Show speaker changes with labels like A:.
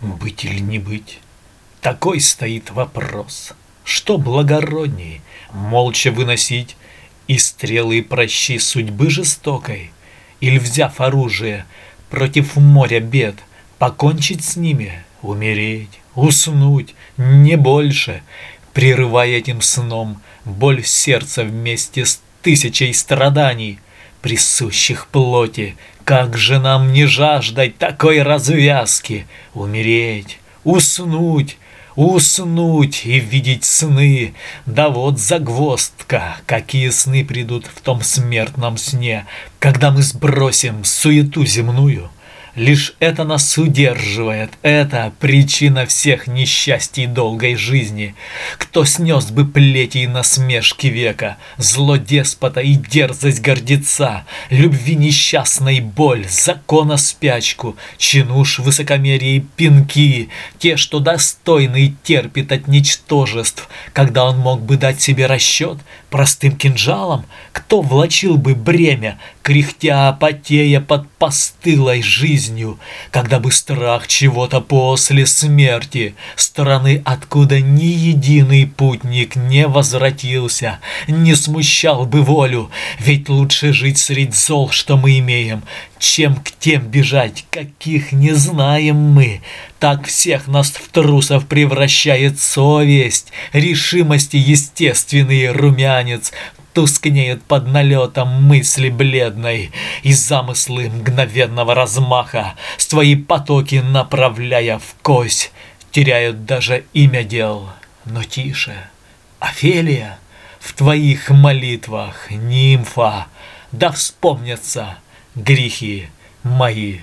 A: Быть или не быть? Такой стоит вопрос. Что благородней, молча выносить и стрелы и прощи судьбы жестокой, Или, взяв оружие против моря бед, покончить с ними, умереть, уснуть, не больше, прерывая этим сном боль сердца вместе с тысячей страданий, присущих плоти, как же нам не жаждать такой развязки, умереть, уснуть, Уснуть и видеть сны, да вот загвоздка, какие сны придут в том смертном сне, когда мы сбросим суету земную, Лишь это нас удерживает, это причина всех несчастий долгой жизни. Кто снес бы плети и насмешки века, зло деспота и дерзость гордеца, любви несчастной боль, закона спячку, чинуш высокомерие и пинки, те, что достойный терпит от ничтожеств, когда он мог бы дать себе расчет? Простым кинжалом, кто влачил бы бремя, кряхтя, потея под постылой жизнью, когда бы страх чего-то после смерти, стороны, откуда ни единый путник не возвратился, не смущал бы волю, ведь лучше жить среди зол, что мы имеем, чем к тем бежать, каких не знаем мы. Так всех нас в трусов превращает совесть, решимости естественный румянец, тускнеют под налетом мысли бледной и замыслы мгновенного размаха, свои потоки направляя в кость, теряют даже имя дел. Но тише, Офелия, в твоих молитвах, нимфа, да вспомнятся грехи мои.